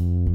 Mm-hmm.